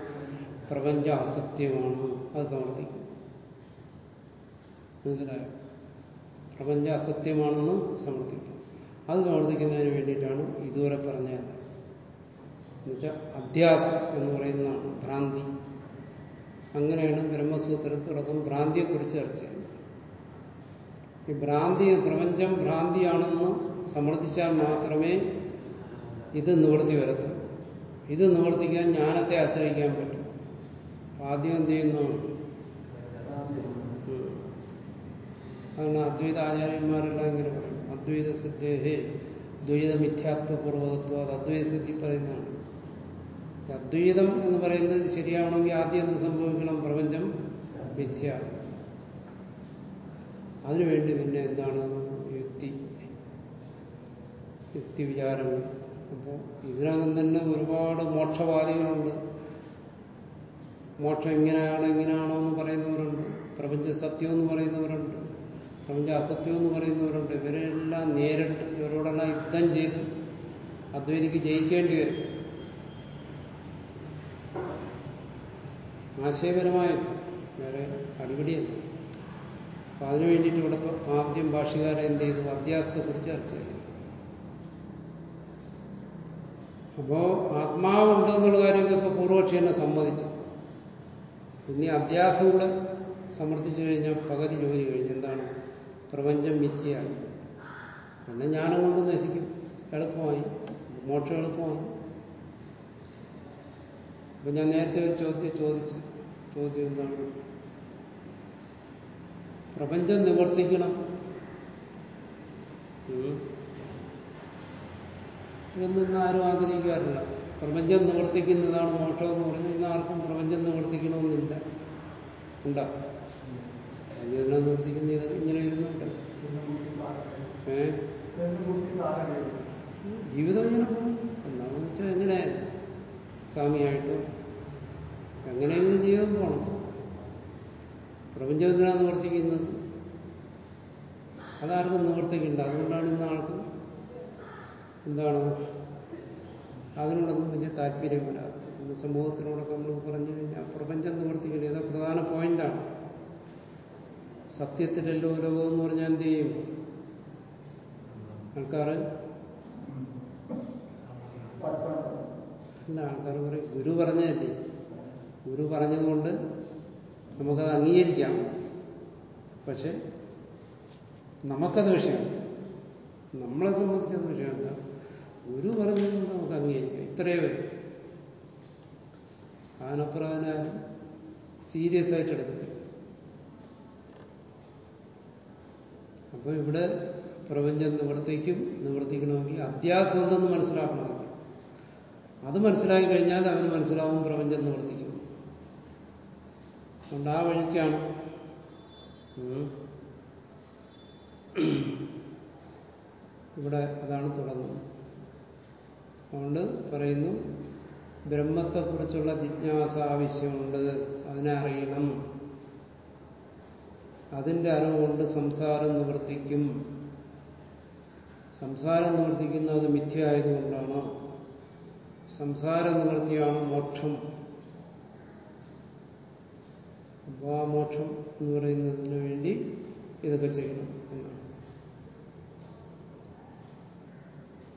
പ്രപഞ്ചം അസത്യമാണ്. അത് സമർത്ഥിക്കും മനസ്സിലായോ? പ്രപഞ്ചം അസത്യമാണെന്ന് സമർത്ഥിക്കും അത് പ്രവർത്തിക്കുന്നതിന് വേണ്ടിയിട്ടാണ് ഇതുവരെ പറഞ്ഞത്. എന്നുവെച്ചാൽ അധ്യാസം എന്ന് പറയുന്നതാണ് ഭ്രാന്തി. അങ്ങനെയാണ് ബ്രഹ്മസൂത്രത്തിലടക്കം ഭ്രാന്തിയെക്കുറിച്ച് ചർച്ച ചെയ്യുന്നത്. ഈ ഭ്രാന്തി പ്രപഞ്ചം ഭ്രാന്തിയാണെന്ന് സമ്മർദ്ദിച്ചാൽ മാത്രമേ ഇത് നിവൃത്തി വരത്തുള്ളൂ. ഇത് നിവർത്തിക്കാൻ ജ്ഞാനത്തെ ആശ്രയിക്കാൻ പറ്റും. ആദ്യം എന്ത് ചെയ്യുന്നു? അതാണ് അദ്വൈത ആചാര്യന്മാരെല്ലാം ഇങ്ങനെ പറയും അദ്വൈത സിദ്ധേഹേ ദ്വൈത മിഥ്യാത്വപൂർവകത്വം അത് അദ്വൈത സിദ്ധി പറയുന്നതാണ് അദ്വൈതം എന്ന് പറയുന്നത് ശരിയാവണമെങ്കിൽ ആദ്യം എന്ത് സംഭവിക്കണം? പ്രപഞ്ചം മിഥ്യ. അതിനുവേണ്ടി പിന്നെ എന്താണ് യുക്തി? യുക്തി വിചാരങ്ങൾ അപ്പോൾ ഇതിനകം തന്നെ ഒരുപാട് മോക്ഷവാദികളുണ്ട്. മോക്ഷം ഇങ്ങനെയാണോ ഇങ്ങനെയാണോ എന്ന് പറയുന്നവരുണ്ട്. പ്രപഞ്ച സത്യം എന്ന് പറയുന്നവരുണ്ട്. പ്രപഞ്ച അസത്യം എന്ന് പറയുന്നവരുണ്ട്. ഇവരെല്ലാം നേരിട്ട് ഇവരോടെല്ലാം യുദ്ധം ചെയ്ത് അദ്വൈതിക്ക് ജയിക്കേണ്ടി വരും. ആശയപരമായ വേറെ അടിപിടിയല്ല. അപ്പൊ അതിനു വേണ്ടിയിട്ട് ഇവിടെ ആദ്യം ഭാഷകാരൻ എന്ത് ചെയ്തു? അധ്യാസത്തെക്കുറിച്ച് ചർച്ച ചെയ്തു. അപ്പോ ആത്മാവുണ്ട് എന്നുള്ള കാര്യമൊക്കെ ഇപ്പൊ പൂർവക്ഷി എന്നെ സമ്മതിച്ചു. ഇനി അധ്യാസം കൂടെ സമർത്ഥിച്ചു കഴിഞ്ഞാൽ പകുതി ജോലി കഴിഞ്ഞു. എന്താണ്? പ്രപഞ്ചം മിഥ്യയായി. പിന്നെ ജ്ഞാനം കൊണ്ട് നശിക്കും. എളുപ്പമായി. മോക്ഷം എളുപ്പമായി. അപ്പൊ ഞാൻ നേരത്തെ ഒരു ചോദ്യം ചോദിച്ചു. ചോദ്യം എന്താണ്? പ്രപഞ്ചം നിവർത്തിക്കണം. എന്നൊന്നും ആരും ആഗ്രഹിക്കാറില്ല. പ്രപഞ്ചം നിവർത്തിക്കുന്നതാണ് മോക്ഷം എന്ന് പറഞ്ഞു. ഇന്ന് ആർക്കും പ്രപഞ്ചം നിവർത്തിക്കണമെന്നില്ല. ഉണ്ടോ? പ്രപഞ്ചത്തിനെ നിവർത്തിക്കുന്ന ഇത് ഇങ്ങനെ ഇരുന്നുണ്ട് ജീവിതം ഇങ്ങനെ പോകും. എന്താണെന്ന് വെച്ചാൽ എങ്ങനെ സ്വാമിയായിട്ട് എങ്ങനെയെങ്കിലും ജീവിതം പോകണം പ്രപഞ്ചം എന്തിനാണ് നിവർത്തിക്കുന്നത്? അതാർക്കും നിവർത്തിക്കണ്ട. അതുകൊണ്ടാണ് ഇന്ന് ആൾക്ക് എന്താണ് അതിനോടൊന്നും വലിയ താല്പര്യം വരാത്തത് ഇന്ന് സമൂഹത്തിനോടൊക്കെ നമ്മൾ പറഞ്ഞു കഴിഞ്ഞാൽ പ്രപഞ്ചം നിവർത്തിക്കില്ല ഇത് പ്രധാന പോയിന്റാണ് സത്യത്തിലല്ലോ ലോകം എന്ന് പറഞ്ഞാൽ എന്ത് ചെയ്യും? ആൾക്കാർ അല്ല ആൾക്കാർ പറയും ഗുരു പറഞ്ഞതല്ലേ ഗുരു പറഞ്ഞതുകൊണ്ട് നമുക്കത് അംഗീകരിക്കാം. പക്ഷെ നമുക്കത് വിഷയമാണ്. നമ്മളെ സംബന്ധിച്ചത് വിഷയമല്ല. ഗുരു പറഞ്ഞതുകൊണ്ട് നമുക്ക് അംഗീകരിക്കാം. ഇത്രയേ വരും അതിനപ്പുറം അതിനാരും സീരിയസ് ആയിട്ട് എടുക്കത്തില്ല അപ്പൊ ഇവിടെ പ്രപഞ്ചം നിവർത്തിക്കും നിവർത്തിക്കണമെങ്കിൽ അധ്യാസം എന്തെന്ന് മനസ്സിലാക്കണമെങ്കിൽ. അത് മനസ്സിലാക്കി കഴിഞ്ഞാൽ അവന് മനസ്സിലാവും പ്രപഞ്ചം നിവർത്തിക്കും. അതുകൊണ്ട് ആ വഴിക്കാണ്. ഇവിടെ അതാണ് തുടങ്ങുന്നത്. അതുകൊണ്ട് പറയുന്നു ബ്രഹ്മത്തെക്കുറിച്ചുള്ള ജിജ്ഞാസ ആവശ്യമുണ്ട്. അതിനെ അറിയണം. അതിന്റെ അറിവുകൊണ്ട് സംസാരം നിവർത്തിക്കും. സംസാരം നിവർത്തിക്കുന്നത് അത് മിഥ്യയായതുകൊണ്ടാണ്. സംസാര നിവൃത്തിയാണ് മോക്ഷം. അപ്പോൾ ആ മോക്ഷം എന്ന് പറയുന്നതിന് വേണ്ടി ഇതൊക്കെ ചെയ്യണം എന്നാണ്.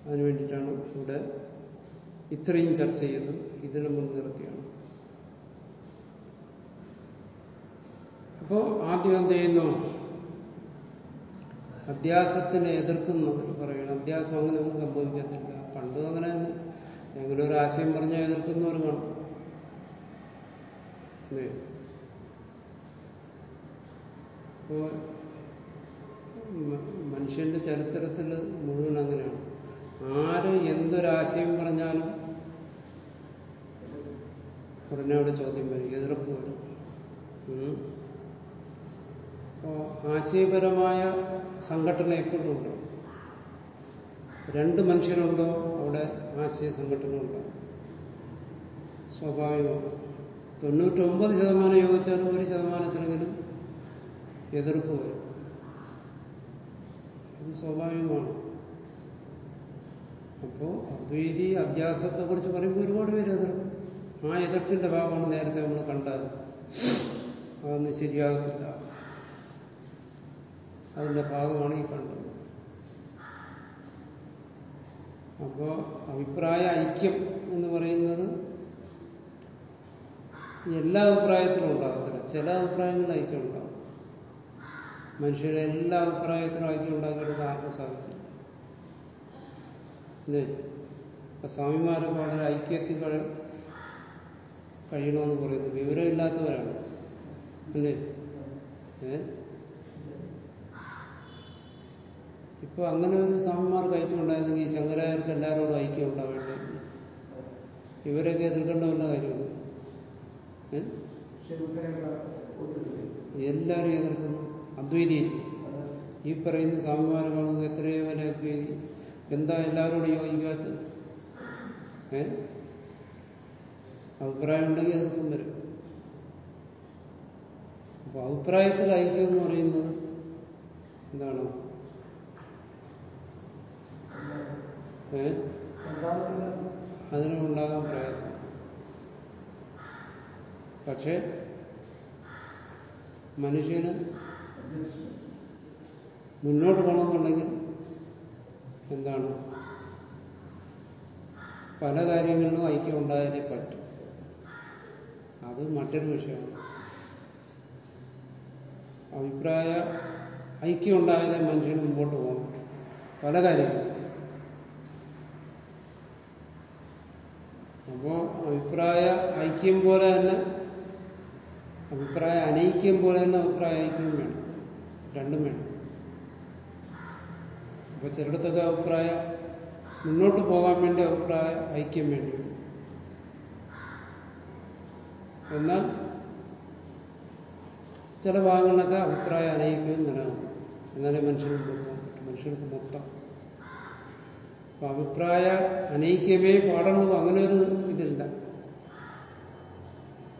അതിനു വേണ്ടിയിട്ടാണ് ഇവിടെ ഇത്രയും ചർച്ച ചെയ്തത്. ഇതിനു മുൻനിർത്തിയാണ്. അപ്പോ ആദ്യം എന്ത് ചെയ്യുന്നു? അധ്യാസത്തിനെ എതിർക്കുന്നവർ പറയണം. അധ്യാസം അങ്ങനെ ഒന്നും സംഭവിക്കത്തില്ല. പണ്ടും അങ്ങനെ എങ്ങനെ ഒരു ആശയം പറഞ്ഞാൽ എതിർക്കുന്നവർ കാണും അപ്പോ മനുഷ്യന്റെ ചരിത്രത്തിൽ മുഴുവൻ അങ്ങനെയാണ്. ആര് എന്തൊരാശയം പറഞ്ഞാലും ഉടനെ അവിടെ ചോദ്യം വരും. എതിർപ്പ് വരും. അപ്പോ ആശയപരമായ സംഘടന എപ്പോഴും ഉണ്ടോ. രണ്ട് മനുഷ്യരുണ്ടോ അവിടെ ആശയ സംഘടന ഉണ്ടോ സ്വാഭാവികമാണ്. തൊണ്ണൂറ്റൊമ്പത് ശതമാനം യോജിച്ചാൽ ഒരു ശതമാനത്തിനെങ്കിലും എതിർപ്പ് വരും. ഇത് സ്വാഭാവികമാണ്. അപ്പോ അദ്വൈതി അധ്യാസത്തെ കുറിച്ച് പറയുമ്പോൾ ഒരുപാട് പേര് എതിർക്കും ആ എതിർപ്പിന്റെ ഭാഗമാണ് നേരത്തെ നമ്മൾ കണ്ടത്. അതൊന്നും ശരിയാകത്തില്ല. അതിന്റെ ഭാഗമാണ് ഈ കണ്ടത്. അപ്പോ അഭിപ്രായ ഐക്യം എന്ന് പറയുന്നത് എല്ലാ അഭിപ്രായത്തിലും ഉണ്ടാകത്തില്ല. ചില അഭിപ്രായങ്ങളിൽ ഐക്യം ഉണ്ടാകും മനുഷ്യരെ എല്ലാ അഭിപ്രായത്തിലും ഐക്യം ഉണ്ടാക്കിയെടുക്കാൻ ആർക്കും സാധിക്കില്ല. അല്ലേ? അപ്പൊ സ്വാമിമാരൊക്കെ വളരെ ഐക്യത്തിൽ കഴി- കഴിയണമെന്ന് പറയുന്നു. വിവരമില്ലാത്തവരാണ്. അല്ലേ? ഏ? ഇപ്പൊ അങ്ങനെ ഒരു സ്വാമിമാർക്ക് ഐക്യം ഉണ്ടായിരുന്നെങ്കിൽ ശങ്കരായർക്ക് എല്ലാവരോടും ഐക്യം ഉണ്ടാവേണ്ടത് ഇവരൊക്കെ എതിർക്കേണ്ട വല്ല കാര്യമുണ്ട്? എല്ലാവരും എതിർക്കുന്നു. അദ്വൈതി ഈ പറയുന്ന സ്വാമിമാരെ കാണുന്നത് എത്രയോ വലിയ അദ്വൈതി എന്താ എല്ലാവരോടും യോജിക്കാത്ത ഏ? അഭിപ്രായം ഉണ്ടെങ്കിൽ എതിർക്കും വരും. അപ്പൊ അഭിപ്രായത്തിൽ ഐക്യം എന്ന് പറയുന്നത് എന്താണ്? അതിനുണ്ടാകാൻ പ്രയാസം. പക്ഷേ മനുഷ്യന് മുന്നോട്ട് പോകണമെന്നുണ്ടെങ്കിൽ എന്താണ്? പല കാര്യങ്ങളിലും ഐക്യം ഉണ്ടായാലേ പറ്റും. അത് മറ്റൊരു വിഷയമാണ്. അഭിപ്രായ ഐക്യം ഉണ്ടായാലേ മനുഷ്യന് മുമ്പോട്ട് പോകണം പല കാര്യങ്ങളും അപ്പോ അഭിപ്രായ ഐക്യം പോലെ തന്നെ അഭിപ്രായ അനൈക്യം പോലെ തന്നെ അഭിപ്രായ ഐക്യവും വേണം. രണ്ടും വേണം. അപ്പൊ ചിലയിടത്തൊക്കെ അഭിപ്രായ മുന്നോട്ട് പോകാൻ വേണ്ടി അഭിപ്രായ ഐക്യം വേണ്ടി എന്നാൽ ചില ഭാഗങ്ങളിലൊക്കെ അഭിപ്രായ അനൈക്യവും നിലനിൽക്കും. എന്നാലേ മനുഷ്യർക്ക് മനുഷ്യർക്ക് മൊത്തം അപ്പൊ അഭിപ്രായ അനൈക്യമേ പാടുള്ളൂ. അങ്ങനെ ഒരു ഇതില്ല.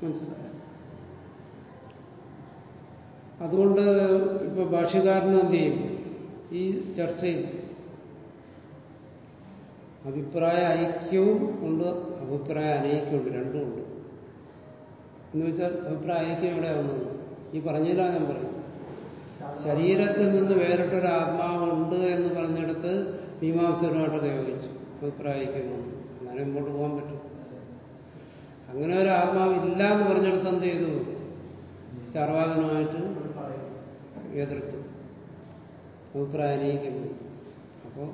മനസ്സിലായ? അതുകൊണ്ട് ഇപ്പൊ ഭാഷ്യകാരനും എന്ത് ചെയ്യും? ഈ ചർച്ചയിൽ അഭിപ്രായ ഐക്യവും ഉണ്ട് അഭിപ്രായ അനൈക്യമുണ്ട് രണ്ടും ഉണ്ട്. എന്ന് വെച്ചാൽ അഭിപ്രായ ഐക്യം എവിടെ ഈ പറഞ്ഞില്ല ഞാൻ പറയും ശരീരത്തിൽ നിന്ന് വേറിട്ടൊരു ആത്മാവുണ്ട് എന്ന് പറഞ്ഞെടുത്ത് മീമാംസരുമായിട്ടൊക്കെ യോജിച്ചു അഭിപ്രായിക്കും വന്നു അങ്ങനെ മുമ്പോട്ട് പോകാൻ പറ്റും. അങ്ങനെ ഒരു ആത്മാവില്ല എന്ന് പറഞ്ഞെടുത്ത് എന്ത് ചെയ്തു? ചാർവാകനുമായിട്ട് എതിർത്തു. അഭിപ്രായം അനയിക്കുന്നു അപ്പോൾ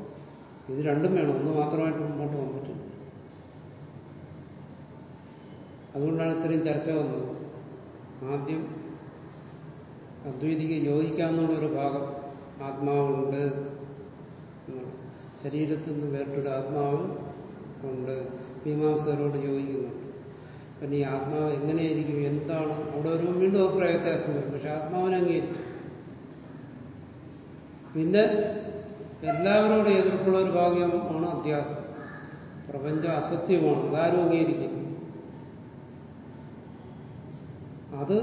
ഇത് രണ്ടും വേണം. ഒന്ന് മാത്രമായിട്ട് മുമ്പോട്ട് പോകാൻ പറ്റില്ല അതുകൊണ്ടാണ് ഇത്രയും ചർച്ച വന്നത്. ആദ്യം അദ്വൈതിക്ക് യോജിക്കാമെന്നുള്ളൊരു ഭാഗം ആത്മാവുണ്ട്. ശരീരത്തിൽ നിന്ന് വേറിട്ടൊരു ആത്മാവ് ഉണ്ട് മീമാംസകരോട് ചോദിക്കുന്നുണ്ട് പിന്നെ ഈ ആത്മാവ് എങ്ങനെയായിരിക്കും? എന്താണ്? അവിടെ ഒരു വീണ്ടും അഭിപ്രായ വ്യത്യാസം വരും പക്ഷെ ആത്മാവിനെ അംഗീകരിച്ചു. പിന്നെ എല്ലാവരോടും എതിർപ്പുള്ള ഒരു ഭാഗ്യമാണ് അധ്യാസം പ്രപഞ്ചം അസത്യമാണ്. അതാരും അംഗീകരിക്കില്ല. അത്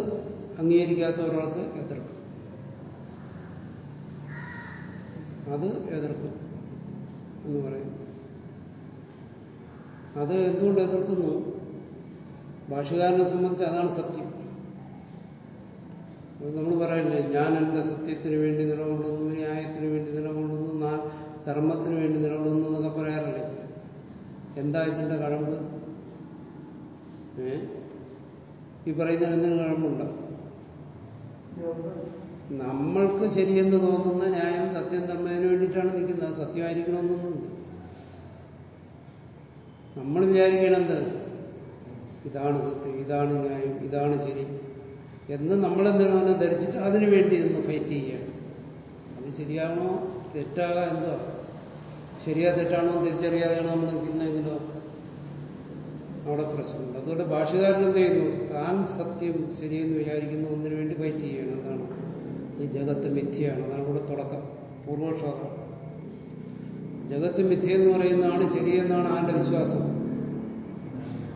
അംഗീകരിക്കാത്ത ഒരാൾക്ക് എതിർക്കും അത് എതിർക്കും എന്ന് പറയും. അത് എന്തുകൊണ്ട് എതിർക്കുന്നു? ഭാഷകാരനെ സംബന്ധിച്ച് അതാണ് സത്യം. നമ്മൾ പറയില്ലേ ഞാൻ എന്റെ സത്യത്തിന് വേണ്ടി നിലകൊള്ളുന്നു ന്യായത്തിന് വേണ്ടി നിലകൊള്ളുന്നു ധർമ്മത്തിന് വേണ്ടി നിലകൊള്ളുന്നു എന്നൊക്കെ പറയാറില്ലേ? എന്താ ഇതിന്റെ കഴമ്പ് ഏ? ഈ പറയുന്നതിന് എന്തെങ്കിലും കഴമ്പുണ്ടോ നമ്മൾക്ക് ശരിയെന്ന് തോന്നുന്ന ന്യായം സത്യം തന്നതിന് വേണ്ടിയിട്ടാണ് നിൽക്കുന്നത്? അത് സത്യമായിരിക്കണമെന്നൊന്നുമില്ല നമ്മൾ വിചാരിക്കണത് ഇതാണ് സത്യം ഇതാണ് ന്യായം ഇതാണ് ശരി എന്ന് നമ്മളെന്തിനാണ് ധരിച്ചിട്ട് അതിനു വേണ്ടി ഒന്ന് ഫൈറ്റ് ചെയ്യുകയാണ് അത് ശരിയാണോ തെറ്റാകാ എന്തോ? ശരിയാ തെറ്റാണോ തിരിച്ചറിയാതെയാണ് നമ്മൾ നിൽക്കുന്നതെങ്കിലോ അവിടെ പ്രശ്നമുണ്ട്. അതുകൊണ്ട് ഭാഷകാരൻ എന്ത് ചെയ്യുന്നു താൻ സത്യം ശരിയെന്ന് വിചാരിക്കുന്ന ഒന്നിനു വേണ്ടി ഫൈറ്റ് ചെയ്യണം അതാണ് ഈ ജഗത്ത് മിഥ്യയാണ്. അതാണ് ഇവിടെ തുടക്കം. പൂർവപക്ഷം അതാണ് ജഗത്ത് മിഥ്യ എന്ന് പറയുന്നതാണ് ശരിയെന്നാണ് ആരുടെ വിശ്വാസം.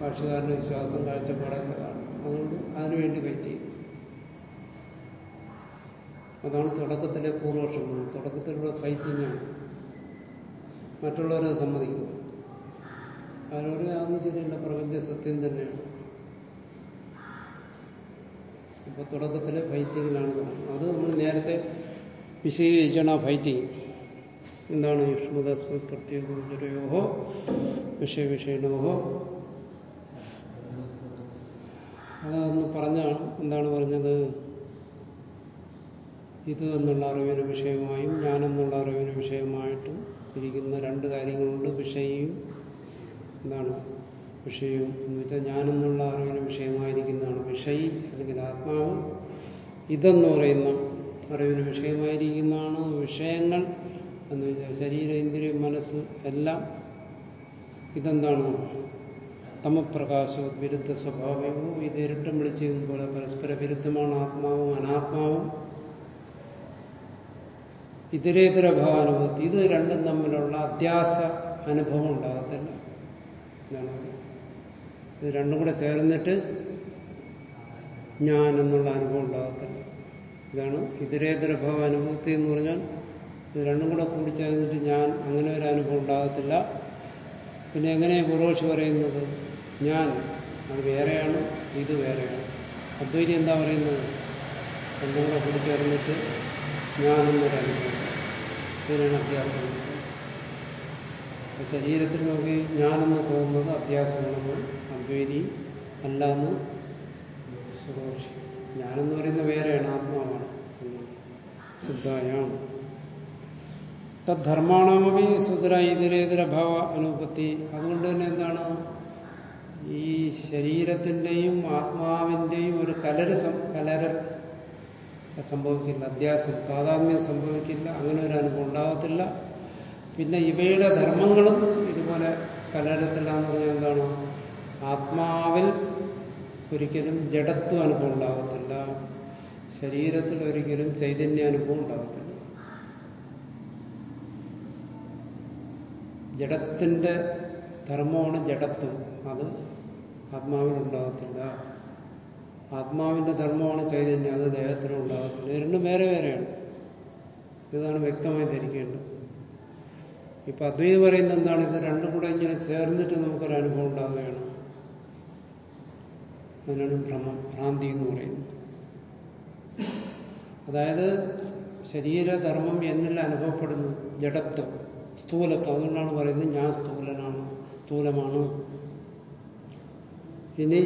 ഭാഷകാരന്റെ വിശ്വാസം കാഴ്ചപ്പാടൊക്കെ അതാണ് അതുകൊണ്ട് അതിനുവേണ്ടി വെയിറ്റ് ചെയ്യും. അതാണ് തുടക്കത്തിലെ പൂർവക്ഷം തുടക്കത്തിലുള്ള ഫൈറ്റിംഗ് ആണ്. മറ്റുള്ളവരെ സമ്മതിക്കും. അവരോട് അതൊന്നും ശരിയല്ല. പ്രപഞ്ച സത്യം തന്നെയാണ്. ഇപ്പൊ തുടക്കത്തിലെ ഫൈറ്റിങ്ങിലാണ് അത് നമ്മൾ നേരത്തെ ആ ഫൈറ്റിങ് എന്താണ് യുഷ്മദസ്മത് പ്രത്യേകോഹോ വിഷയവിഷയണോഹോ അതൊന്ന് പറഞ്ഞാണ് എന്താണ് പറഞ്ഞത്? ഇത് എന്നുള്ള അറിവിന് വിഷയമായും ഞാനെന്നുള്ള അറിവിന് വിഷയമായിട്ടും ഇരിക്കുന്ന രണ്ട് കാര്യങ്ങളുണ്ട്. വിഷയും എന്താണ് വിഷയവും. എന്ന് വെച്ചാൽ ഞാനെന്നുള്ള അറിവിന് വിഷയമായിരിക്കുന്നതാണ്. വിഷയി അല്ലെങ്കിൽ ആത്മാവ്. ഇതെന്ന് പറയുന്ന അറിവിന് വിഷയമായിരിക്കുന്നതാണ് വിഷയങ്ങൾ എന്ന് വെച്ചാൽ ശരീരം ഇന്ദ്രിയം മനസ്സ് എല്ലാം ഇതെന്താണ്? തമപ്രകാശവും വിരുദ്ധ സ്വഭാവവും ഇത് ഇരട്ടം വിളിച്ചതും പോലെ പരസ്പര വിരുദ്ധമാണ് ആത്മാവും അനാത്മാവും. ഇതരേതര ഭാവാനുഭവത്തി ഇത് രണ്ടും തമ്മിലുള്ള അത്യാസ അനുഭവം ഉണ്ടാകത്തില്ല. ഇത് രണ്ടും കൂടെ ചേർന്നിട്ട് ഞാൻ എന്നുള്ള അനുഭവം ഉണ്ടാകത്തില്ല. ഇതാണ് ഇതരേതര അനുഭൂതി എന്ന് പറഞ്ഞാൽ ഇത് രണ്ടും കൂടെ കൂടിച്ചേർന്നിട്ട് ഞാൻ അങ്ങനെ ഒരു അനുഭവം ഉണ്ടാകത്തില്ല. പിന്നെ എങ്ങനെയാണ് പൂർവക്ഷി പറയുന്നത്? ഞാൻ അത് വേറെയാണ് ഇത് വേറെയാണ്. അദ്വൈതി എന്താ പറയുന്നത്? രണ്ടും കൂടെ കൂടിച്ചേർന്നിട്ട് ഞാൻ എന്നൊരു അനുഭവം. ഇതിനാണ് അഭ്യാസം. ശരീരത്തിൽ നോക്കി ഞാനെന്ന് തോന്നുന്നത് അധ്യാസമാണെന്ന് അദ്വൈതി അല്ല എന്ന് സുഖോഷി ഞാനെന്ന് പറയുന്നത് വേറെയാണ് ആത്മാവാണ് സിദ്ധായാണ്. സിദ്ധായം തദ്ധർമാണമപി സുതര ഇതരേതര ഭാവ അനുപത്തി. അതുകൊണ്ട് തന്നെ എന്താണ്? ഈ ശരീരത്തിന്റെയും ആത്മാവിന്റെയും ഒരു കലര് കലരൽ സംഭവിക്കില്ല. അധ്യാസം താതാത്മ്യം സംഭവിക്കില്ല. അങ്ങനെ ഒരു അനുഭവം ഉണ്ടാകത്തില്ല. പിന്നെ ഇവയുടെ ധർമ്മങ്ങളും ഇതുപോലെ കലരത്തില്ല എന്ന് പറഞ്ഞാൽ എന്താണ്? ആത്മാവിൽ ഒരിക്കലും ജഡത്വ അനുഭവം ഉണ്ടാകത്തില്ല. ശരീരത്തിൽ ഒരിക്കലും ചൈതന്യാനുഭവം ഉണ്ടാകത്തില്ല ജഡത്തിന്റെ ധർമ്മമാണ് ജഡത്വം. അത് ആത്മാവിൽ ഉണ്ടാകത്തില്ല ആത്മാവിന്റെ ധർമ്മമാണ് ചൈതന്യം. അത് ദേഹത്തിനും ഉണ്ടാകത്തില്ല രണ്ടും വേറെ വേറെയാണ്. ഇതാണ് വ്യക്തമായി ധരിക്കേണ്ടത്. ഇപ്പൊ അദ്വൈത് പറയുന്ന എന്താണ്? ഇത് രണ്ടും കൂടെ ഇങ്ങനെ ചേർന്നിട്ട് നമുക്കൊരു അനുഭവം ഉണ്ടാവുകയാണ്. അതിനാണ് ഭ്രമം ഭ്രാന്തി എന്ന് പറയുന്നത്. അതായത് ശരീരധർമ്മം എന്നിൽ അനുഭവപ്പെടുന്നു. ജഡത്വം. സ്ഥൂലത്വം. അതുകൊണ്ടാണ് പറയുന്നത് ഞാൻ സ്ഥൂലനാണ് സ്ഥൂലമാണ്. ഇനി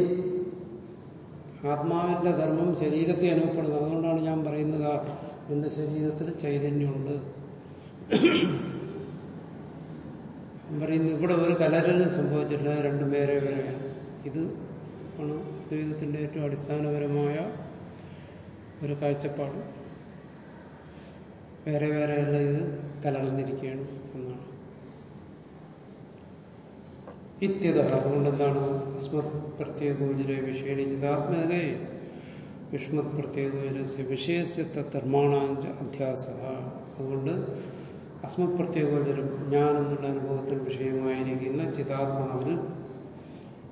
ആത്മാവിന്റെ ധർമ്മം ശരീരത്തെ അനുഭവപ്പെടുന്നത് അതുകൊണ്ടാണ് ഞാൻ പറയുന്നത് എന്റെ ശരീരത്തിൽ ചൈതന്യമുണ്ട്. പറയുന്നു ഇവിടെ ഒരു കലരലും സംഭവിച്ചിട്ടില്ല. രണ്ടും വേറെ വേറെയാണ് ഇത് ആണ് അദ്വൈതത്തിന്റെ ഏറ്റവും അടിസ്ഥാനപരമായ ഒരു കാഴ്ചപ്പാട്. വേറെ വേറെയല്ല ഇത് കലർന്നിരിക്കുകയാണ് എന്നാണ്. ഇത്യത അതുകൊണ്ട് എന്താണ് അസ്മത് പ്രത്യേകോചര വിഷയ ചിതാത്മകേ. വിഷ്മത് പ്രത്യേകോചരസ്യ വിഷയസ്യത്തെ ധർമാണാഞ്ച അധ്യാസ. അതുകൊണ്ട് അസ്മത് പ്രത്യേകോചരം ഞാൻ എന്നുള്ള അനുഭവത്തിൽ വിഷയമായിരിക്കുന്ന ചിതാത്മാവിൽ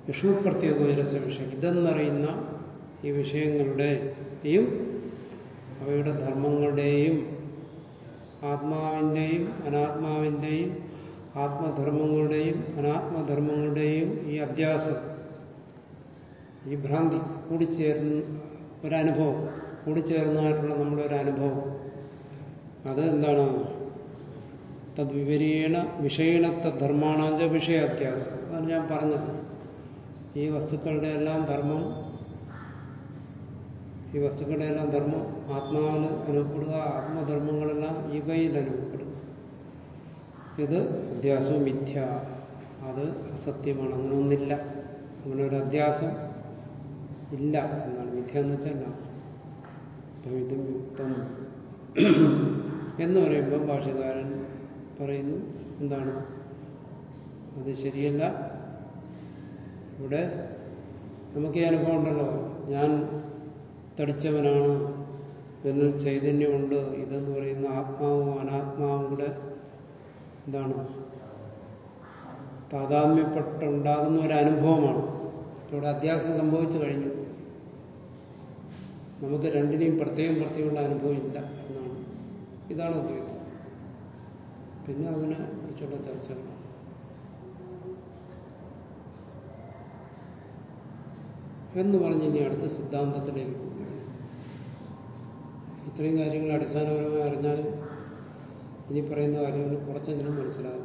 വിഷ്ണു പ്രത്യേകോചരസ്യ വിഷയം ഇതെന്നറിയുന്ന ഈ വിഷയങ്ങളുടെയും അവയുടെ ധർമ്മങ്ങളുടെയും ആത്മാവിന്റെയും അനാത്മാവിന്റെയും ആത്മധർമ്മങ്ങളുടെയും അനാത്മധർമ്മങ്ങളുടെയും ഈ അധ്യാസം ഈ ഭ്രാന്തി കൂടിച്ചേർന്ന് ഒരനുഭവം കൂടിച്ചേർന്നതായിട്ടുള്ള നമ്മുടെ ഒരു അനുഭവം അത് എന്താണ്? തദ്വിപരീണ വിഷയണത്തെ ധർമാണാഞ്ച വിഷയാധ്യാസം അതാണ് ഞാൻ പറഞ്ഞത്. ഈ വസ്തുക്കളുടെ എല്ലാം ധർമ്മം ഈ വസ്തുക്കളുടെ എല്ലാം ധർമ്മം ആത്മാവിൽ അനുഭവപ്പെടുക ആത്മധർമ്മങ്ങളെല്ലാം ഇവയിൽ അനുഭവപ്പെടുക ഇത് അധ്യാസവും മിഥ്യ അത് അസത്യമാണ് അങ്ങനെ ഒന്നില്ല. അങ്ങനെ ഒരു അധ്യാസം ഇല്ല എന്നാണ്. മിഥ്യ എന്ന് വെച്ചാൽ യുക്തം എന്ന് പറയുമ്പോൾ ഭാഷകാരൻ പറയുന്നു എന്താണ്? അത് ശരിയല്ല. ഇവിടെ നമുക്ക് ഈ അനുഭവം ഉണ്ടല്ലോ. ഞാൻ തടിച്ചവനാണ് എന്നിൽ ചൈതന്യമുണ്ട്. ഇതെന്ന് പറയുന്ന ആത്മാവും അനാത്മാവും കൂടെ എന്താണ് താതാത്മ്യപ്പെട്ടുണ്ടാകുന്ന ഒരു അനുഭവമാണ്. ഇവിടെ അധ്യാസം സംഭവിച്ചു കഴിഞ്ഞു. നമുക്ക് രണ്ടിനെയും പ്രത്യേകം പ്രത്യേകമുള്ള അനുഭവം ഇല്ല എന്നാണ്. ഇതാണ് അദ്വൈതം. പിന്നെ അതിനെ കുറിച്ചുള്ള ചർച്ചകളാണ് എന്ന് പറഞ്ഞ് ഇനി അടുത്ത സിദ്ധാന്തത്തിലേക്ക് ഇത്രയും കാര്യങ്ങൾ അടിസ്ഥാനപരമായി അറിഞ്ഞാൽ ഇനി പറയുന്ന കാര്യങ്ങൾ കുറച്ചെങ്കിലും മനസ്സിലാകും.